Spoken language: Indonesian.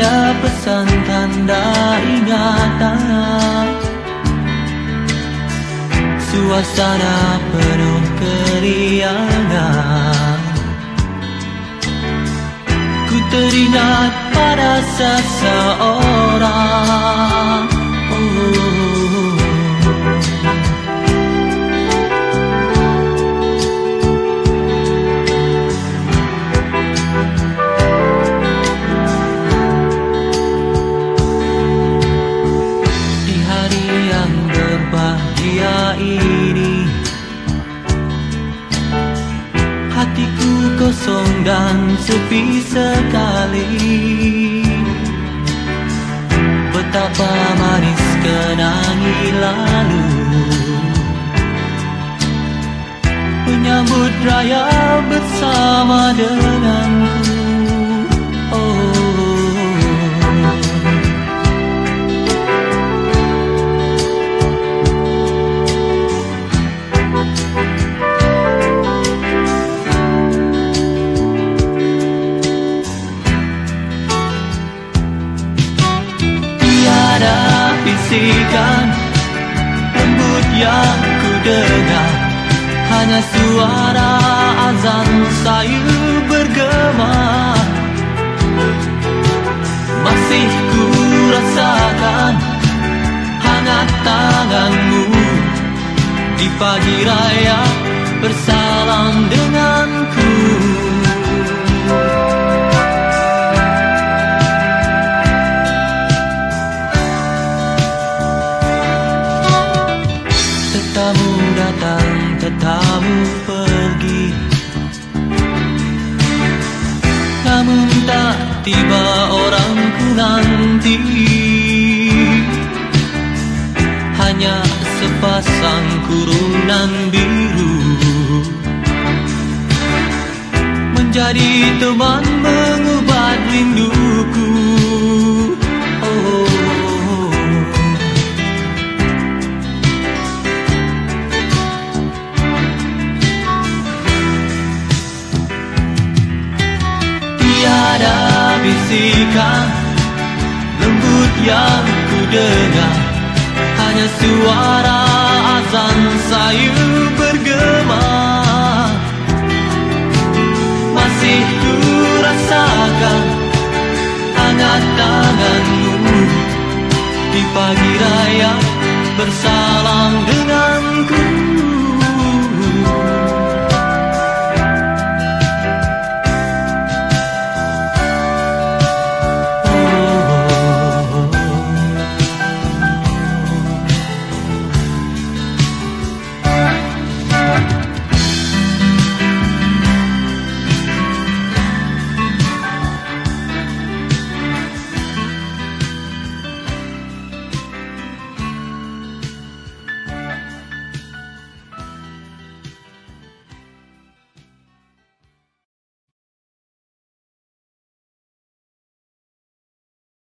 Tiada pesan tanda ingatan. Suasana penuh keriangan. Ku teringat pada seseorang dan sepi sekali. Betapa manis kenangi lalu. Menyambut raya bersama denganku yang ku dengar. Hanya suara azan sayu bergema. Masih ku rasakan hangat tanganmu. Di pagi raya bersalam denganku Menjadi teman mengubat rinduku. Oh. Tiada bisikan lembut yang ku dengar. Hanya suara azan sayu bergema bersalam denganku.